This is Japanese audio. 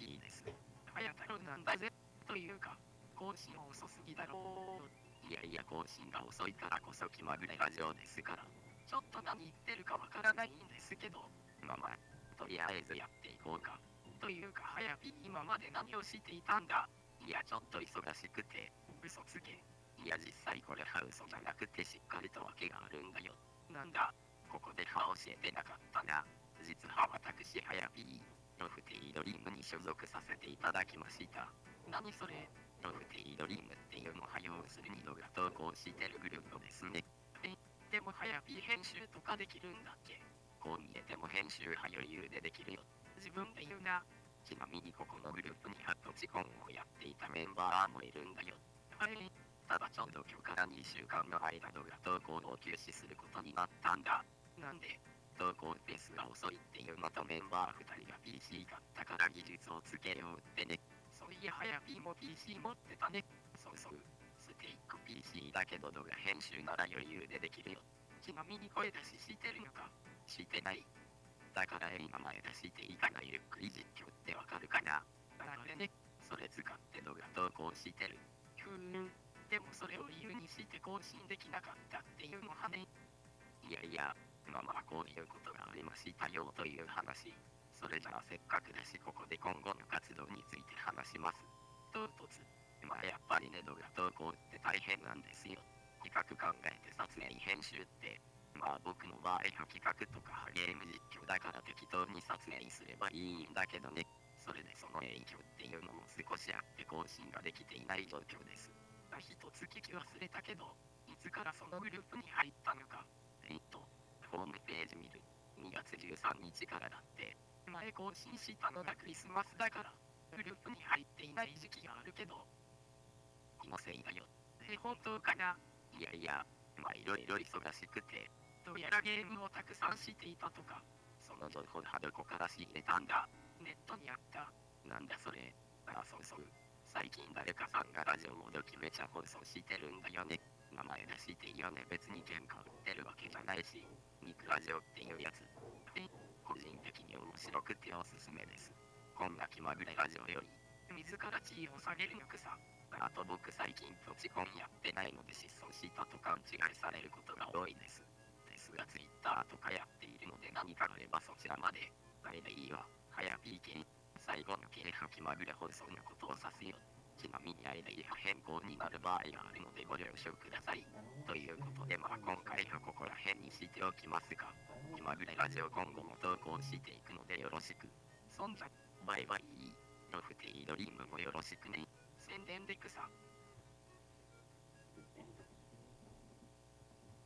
ピーです。早太郎なんだぜ。というか、更新遅すぎだろう。いやいや、更新が遅いからこそ気まぐれラジオですから。ちょっと何言ってるかわからないんですけど、まあまあ、とりあえずやっていこうか。というか、早ピ今まで何をしていたんだいや、ちょっと忙しくて、嘘つけ。いや、実際これは嘘じゃなくてしっかりと訳があるんだよ。なんだ、ここでは教えてなかったな。実は私、早ピー、ロフテイドリームに所属させていただきました。何それ？ロフテイドリームっていうのは要するに動画投稿してるグループですね。え、でも早ピー編集とかできるんだっけ？こう見えても編集は余裕でできるよ。自分で言うな。ちなみにここのグループには土地コンをやっていたメンバーもいるんだよ。はい。ただちょうど今日から2週間の間動画投稿を休止することになったんだ。なんで？投稿ペースが遅いっていうのとメンバー2人が PC 買ったから技術をつけようってね。そういや、はや P も PC 持ってたね。そうそう。スティック PC だけど動画編集なら余裕でできるよ。ちなみに声出ししてるのか？してない。だから今名前出していいかなゆっくり実況ってわかるかなあれね。それ使って動画投稿してる。ふーん。でもそれを理由にして更新できなかったっていうのはね。いやいや、まあまあこういうことがありましたよという話。それじゃあせっかくだしここで今後の活動について話します。唐突。まあやっぱりね動画投稿って大変なんですよ。企画考えて撮影編集って。まあ僕の場合は企画とかゲーム実況だから適当に撮影すればいいんだけどね。それでその影響っていうのも少しあって更新ができていない状況です。一つ聞き忘れたけど、いつからそのグループに入ったのか。えっと、ホームページ見る。2月13日からだって。前更新したのがクリスマスだから、グループに入っていない時期があるけど。気のせいだよ。え、本当かないやいや、まあいろいろ忙しくて、どうやらゲームをたくさんしていたとか、その情報はどこから仕入れたんだネットにあった。なんだそれ。あ、そうそう。最近誰かさんがラジオもどきめちゃ放送してるんだよね。名前出していいよね。別に喧嘩売ってるわけじゃないし、肉ラジオっていうやつ。で、個人的に面白くておすすめです。こんな気まぐれラジオより、自ら地位を下げるのくさ。あと僕最近土地コンやってないので失踪したと勘違いされることが多いです。ですが Twitter とかやっているので何かあればそちらまで。あれでいいわ。はや PK。最後の経は気まぐれ放送のことを指すよ。ちなみにアイデア変更になる場合があるのでご了承ください。ということでまあ今回はここら辺にしておきますが、気まぐれラジオ今後も投稿していくのでよろしく。そんじゃ、バイバイ。ロフテイドリームもよろしくね。宣伝でくさ。